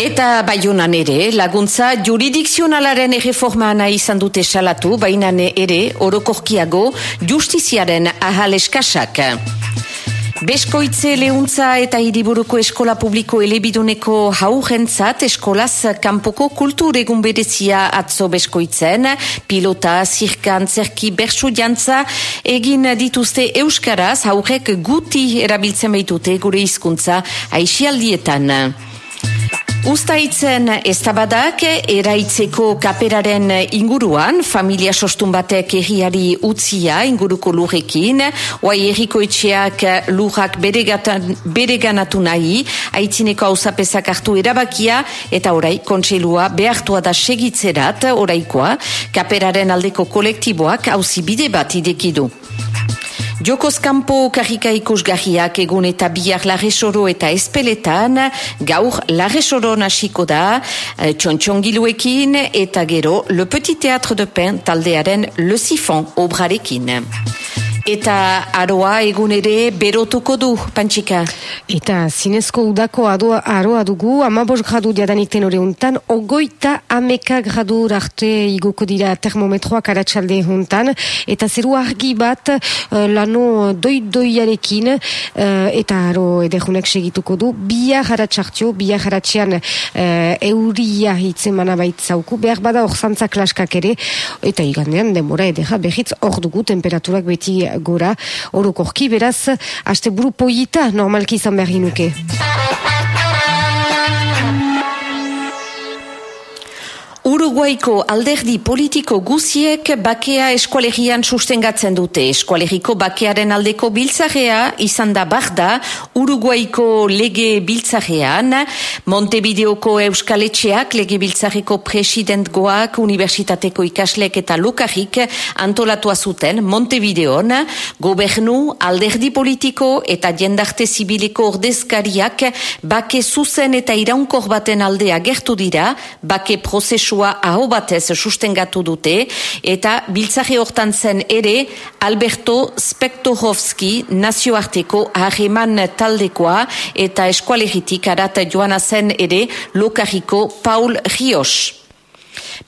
Eta baiunan ere, laguntza juridikzionalaren erreforma nahi izan dute salatu, baina ere orokorkiago justiziaren ahal eskasak. Beskoitze lehuntza eta hiriburuko eskola publiko elebiduneko haurentzat eskolaz kanpoko kultur egun berezia atzo beskoitzen, pilota, zirkan, zerki, bersu jantza, egin dituzte euskaraz haurek guti erabiltzen baitute gure hizkuntza aixialdietan. Uztaitzen eztabadak eraitzeko kaperaren inguruan, familia sostun batek erriari utzia inguruko lurrekin, oai erriko etxeak lurrak bereganatu nahi, aitzineko hausapezak hartu erabakia, eta orai kontseilua behartua da segitzerat oraikoa, kaperaren aldeko kolektiboak hauzi bide bat idekidu. Jokoz kanpo karrika ikusgarriak egun eta bihar larresoro eta espeletan, gaur larresoro nasiko da, eh, txontxongiluekin eta gero Le Petit Théâtre de Pen taldearen Le Siphon obrarekin. Eta aroa egun ere berotuko du, Pantxika. Eta zinezko udako adoa, aroa dugu, amabos gradu diadanik tenore untan, ogoita ameka gradu arte igoko dira termometroak aratsalde juntan, eta zeru argi bat uh, lano doi-doiarekin, uh, eta aro ederunek segituko du, bia jaratsartio, bia jaratxean uh, euria hitzen mana baitzauku, behar bada hor zantzak laskak ere, eta igandean demora edera behitz hor dugu temperaturak beti gora orokorki beraz aste buru poita normalki izan behar nuke. Uruguaiko alderdi politiko guziek bakea eskualegian sustengatzen dute. Eskualegiko bakearen aldeko biltzarea izan da barda Uruguaiko lege biltzarean. Montevideoko euskaletxeak lege biltzareko president goak, universitateko ikaslek eta lukarrik antolatua zuten Montevideon. Gobernu, alderdi politiko eta jendarte zibiliko ordezkariak bake zuzen eta iraunkor baten aldea gertu dira, bake prozesu prozesua aho batez sustengatu dute eta biltzare hortan zen ere Alberto Spektorovski nazioarteko hageman taldekoa eta eskualegitik arat joana zen ere lokariko Paul Rios.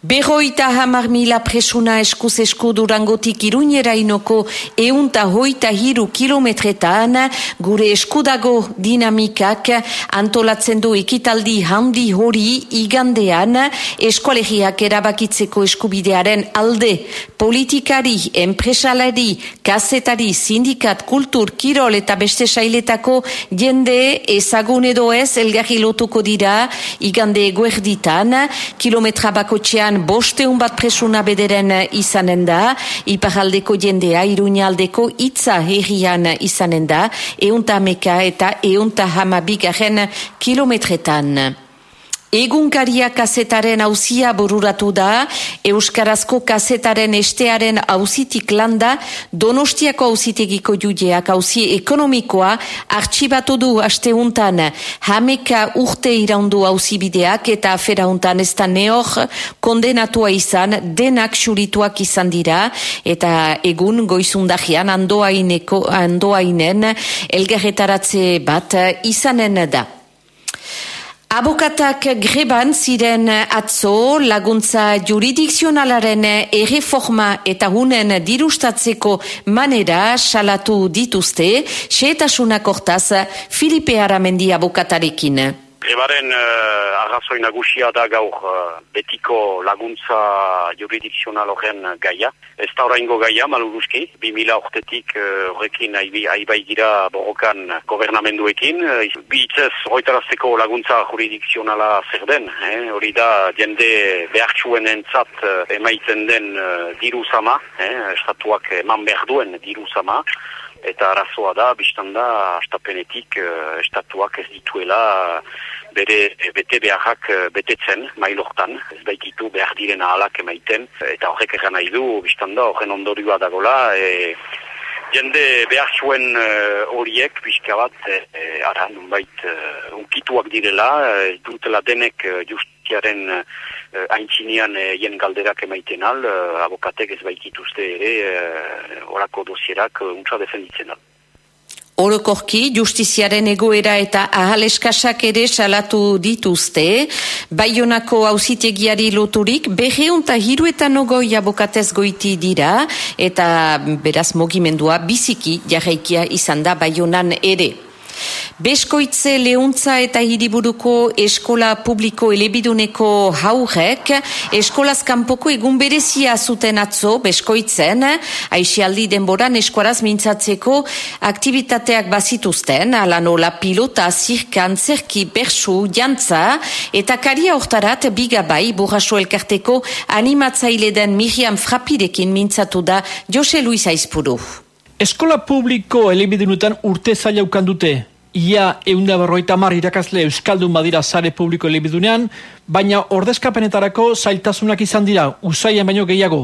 Berroita hamar mila presuna eskuz esku durangotik iruñera inoko eunta hoita hiru kilometretan gure eskudago dinamikak antolatzen du ekitaldi handi hori igandean eskualegiak erabakitzeko eskubidearen alde. Politikari, enpresalari, kazetari, sindikat, kultur, kirol eta beste sailetako jende ezagun edo ez elgarri lotuko dira igande eguerditan. Kilometra bakotxean bosteun bat presuna bederen izanen da, iparaldeko jendea, iruñaldeko itza herrian izanen da, eunta meka eta eunta hamabigaren kilometretan. Egunkaria kazetaren hauzia boruratu da, Euskarazko kazetaren estearen hauzitik landa, Donostiako hauzitegiko judeak hauzi ekonomikoa artxibatu du asteuntan hameka urte iraundu hauzibideak eta aferauntan ez da neor kondenatua izan, denak xurituak izan dira, eta egun goizundajian andoainen elgarretaratze bat izanen da. Abokatak greban ziren atzo laguntza juridikzionalaren erreforma eta hunen dirustatzeko manera salatu dituzte, xeetasunak hortaz Filipe Aramendi abokatarekin. Grebaren uh, arrazoi nagusia da gaur uh, betiko laguntza juridikzional horren gaia. Ez da oraingo gaia, maluruzki, 2000 ortetik uh, horrekin aibai gira borrokan gobernamenduekin. Uh, Bitzez horretarazteko laguntza juridikzionala zer den, eh? hori da jende behartxuen entzat uh, emaiten den uh, diru sama, eh? estatuak eman behar duen diru sama. Eta arazoa da, biztan da, astapenetik uh, estatuak ez dituela bere bete beharrak betetzen, mailortan, ez baikitu behar direna alak emaiten, eta horrek egan nahi du, biztan da, horren ondorioa dagola, e, jende behar zuen horiek, uh, bat, e, ara, nunbait, uh, unkituak direla, ez dutela denek uh, justiaren uh, haintzinean uh, jen galderak emaiten al, uh, abokatek ez baitituzte ere, uh, orako dosierak uh, untsa defenditzen al. Orokorki, justiziaren egoera eta ahaleskasak ere salatu dituzte, Baionako hausitegiari loturik, berreunta hiruetan ogoi abokatez goiti dira, eta beraz mogimendua biziki jarraikia izan da Baionan ere. Beskoitze leuntza eta hiriburuko eskola publiko elebiduneko haurek eskolaz kanpoko egun berezia zuten atzo Beskoitzen, aixialdi denboran eskuaraz mintzatzeko aktivitateak bazituzten, ala nola pilota, zirkan, zerki, bersu, jantza, eta karia hortarat bigabai burraso elkarteko animatzaile den Miriam Frapirekin mintzatu da Jose Luis Aizpuru. Eskola publiko elebidunetan urte zailaukan dute, ia eunda berroita mar irakasle Euskaldun badira sare publiko elebidunean, baina ordezkapenetarako zailtasunak izan dira, usaien baino gehiago.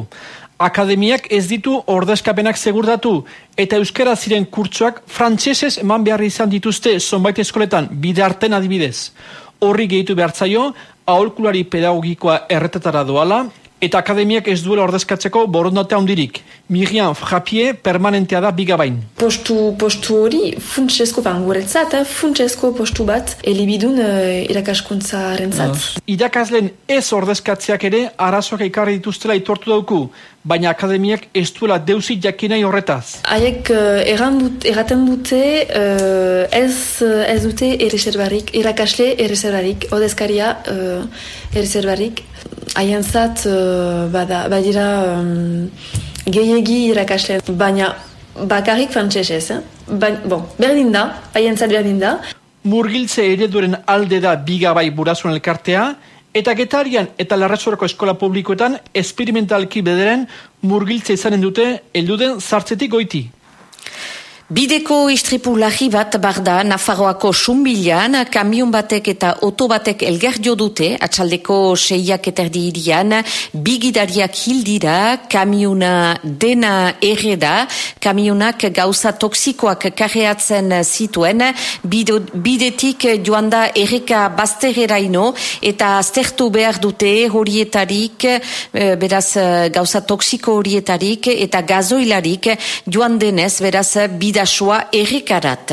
Akademiak ez ditu ordezkapenak segurdatu eta euskara ziren kurtsoak frantsesez eman behar izan dituzte zonbait eskoletan bidarten adibidez. Horri gehitu behartzaio, aholkulari pedagogikoa erretetara doala, eta akademiak ez duela ordezkatzeko borondate handirik. Miriam Frapie permanentea da bigabain. Postu, postu hori funtsesko, fan guretzat, eh, funtsesko postu bat elibidun uh, irakaskuntza rentzat. Uh. Irakaslen ez ordezkatzeak ere arazoak ikarri dituztela itortu dauku, baina akademiak ez duela deusi jakinai horretaz. Haiek uh, erraten dute uh, ez, ez dute erreserbarik, irakasle erreserbarik, odezkaria uh, erreserbarik, haien zat, uh, badira um, gehiagi irakasle, baina bakarrik fantsesez, eh? Ba, bon, berdin da, haien zat berdin da. Murgiltze ereduren alde da bigabai burasun elkartea, eta getarian eta larratzorako eskola publikoetan esperimentalki bederen murgiltze izanen dute elduden zartzetik goiti. Bideko istripu lahi bat barda Nafarroako sumbilan, kamion batek eta oto batek elgar jo dute, atxaldeko seiak eterdi irian, bigidariak hildira, kamiona dena erreda, kamionak gauza toksikoak karreatzen zituen, bidetik joan da erreka baztereraino, eta aztertu behar dute horietarik, eh, beraz gauza toksiko horietarik, eta gazoilarik joan denez, beraz bide bidasoa errekarat.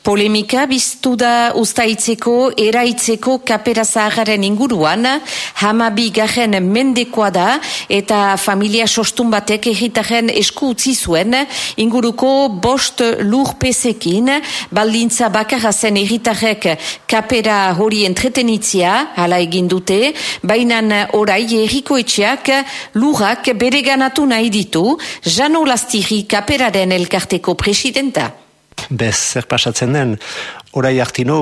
Polemika biztu da ustaitzeko eraitzeko kapera zaharen inguruan, hamabi garen mendekoa da eta familia sostun batek egitaren esku utzi zuen. Inguruko bost lur pesekin, baldintza bakarra zen egitarek kapera hori entretenitzia, hala egin dute, baina orai erriko etxeak lurrak bere ganatu nahi ditu, Jano Lastiri kaperaren elkarteko presidenta bez zer pasatzen den, orai hartino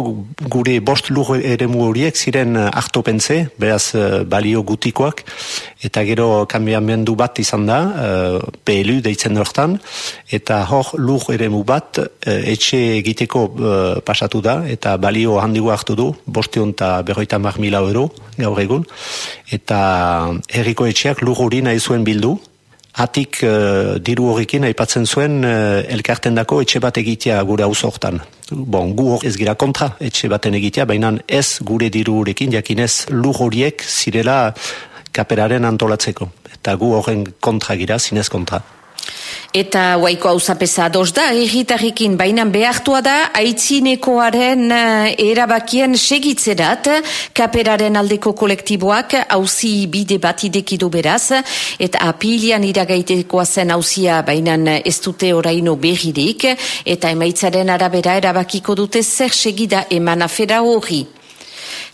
gure bost lur eremu horiek ziren eh, hartopentze, beraz eh, balio gutikoak, eta gero mendu bat izan da, eh, PLU deitzen hortan, eta hor lur eremu bat etxe egiteko pasatu da, eta balio handigo hartu du, bostion eta berroita mar mila euro gaur egun, eta herriko etxeak lur hori nahi zuen bildu, Atik uh, diru horrekin aipatzen zuen uh, elkarten dako etxe bat egitea gure hau zortan. Bon, gu hor ez gira kontra etxe baten egitea, baina ez gure diru horrekin, jakinez lur horiek zirela kaperaren antolatzeko. Eta gu horren kontra gira, zinez kontra. Eta waiko hau zapesa dos da, egitarrikin bainan behartua da, aitzinekoaren uh, erabakien segitzerat, kaperaren aldeko kolektiboak hauzi bide bat idekidu beraz, eta apilian iragaitekoa zen hauzia bainan ez dute oraino behirik, eta emaitzaren arabera erabakiko dute zer segida eman afera hori.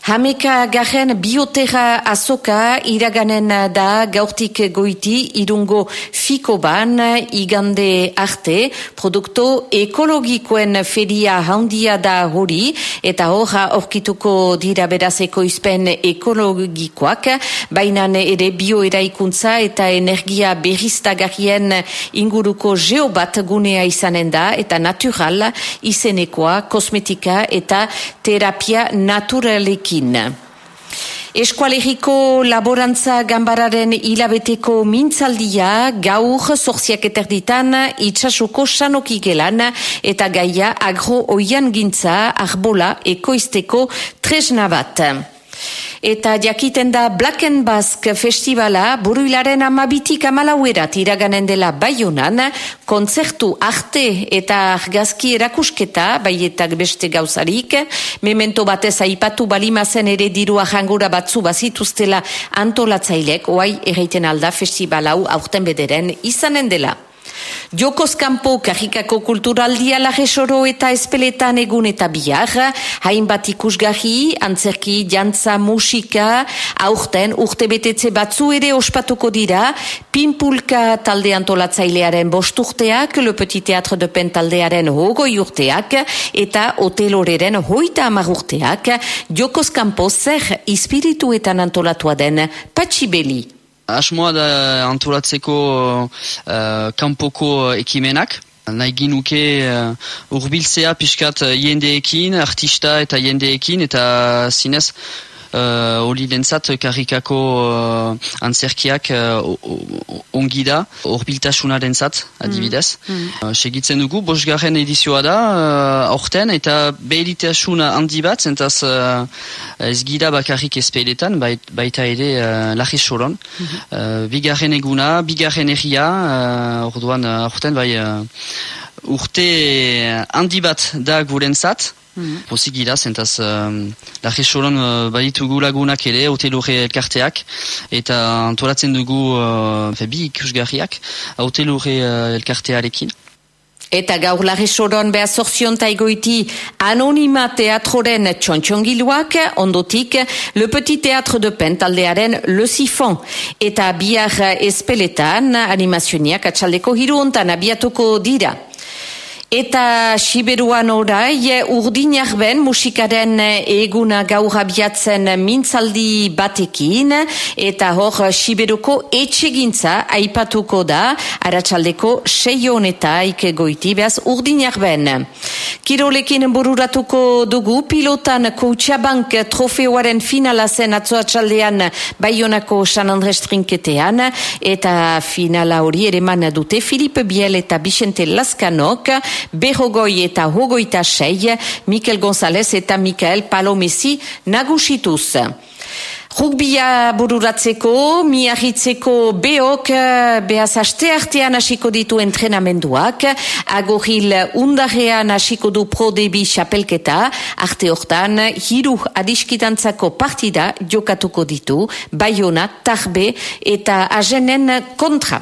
Hameka garen biotera azoka iraganen da gaurtik goiti irungo fiko ban igande arte produkto ekologikoen feria handia da hori eta horra orkituko dira berazeko izpen ekologikoak baina ere bioeraikuntza eta energia berriztagarrien inguruko geobat gunea izanen da eta natural izenekoa, kosmetika eta terapia naturaleki Ekin. Eskualeriko laborantza gambararen hilabeteko mintzaldia gaur zorziak eterditan itxasuko sanoki gelan eta gaia agro oian gintza arbola ekoizteko tresna bat. Eta jakiten da Black and Basque Festivala buruilaren amabitik amalauerat iraganen dela baionan, kontzertu arte eta argazki erakusketa, baietak beste gauzarik, memento batez aipatu balimazen ere dirua jangura batzu bazituztela antolatzailek, oai erreiten alda festivalau aurten bederen izanen dela. Jokoz kanpo karikako kulturaldia lagesoro eta espeletan egun eta bihar, hainbat ikusgahi, antzerki, jantza, musika, aurten urte betetze batzu ere ospatuko dira, pinpulka talde antolatzailearen bosturteak, Le Petit Teatre de Pen taldearen hogoi urteak, eta hoteloreren hoita amar urteak, Jokoz kanpo zer ispirituetan antolatua den Patxibeli. Asmoa da antolatzeko uh, kanpoko ekimenak. Nahi ginuke uh, urbiltzea pixkat jendeekin, artista eta jendeekin, eta zinez hori lentzat karikako uh, antzerkiak uh, ongi da, horbiltasuna dentzat, adibidez. Mm. Uh, segitzen dugu, bosgarren edizioa da, uh, orten, eta behelitasuna handi bat, zentaz uh, ez gira bakarrik ezpeiletan, bait, baita ere uh, lahi soron. Mm -hmm. uh, bigarren eguna, bigarren erria, uh, orduan, uh, orten, bai, uh, urte handi bat da gurentzat, Mm. Pozik gira, zentaz, um, laje soron uh, baditugu lagunak ere, hotelure elkarteak, eta antolatzen dugu uh, fe, bi ikusgarriak, hotelure uh, elkartearekin. Eta gaur lage soron behar zorzion taigoiti anonima teatroren txontxongiluak, ondotik Le Petit Teatre de Pen taldearen Le Sifon. Eta biar espeletan animazioniak atxaldeko hiru ontan abiatuko dira. Eta Siberuan orai urdinak ben musikaren eguna gaur abiatzen mintzaldi batekin. Eta hor Siberuko etxegintza aipatuko da aratsaldeko seionetaik goiti behaz urdinak ben. Kirolekin bururatuko dugu pilotan Koutsabank trofeoaren finala zen atzoatxaldean Bayonako San Andres trinketean. Eta finala hori ere dute Filipe Biel eta Bixente Laskanok berrogoi eta hogoita sei, Mikel González eta Mikael Palomesi nagusituz. Rugbia bururatzeko, miahitzeko beok, behaz aste artean hasiko ditu entrenamenduak, agoril undarrean hasiko du prodebi xapelketa, arte hortan, hiru adiskitantzako partida jokatuko ditu, Bayona, Tarbe eta Azenen kontra.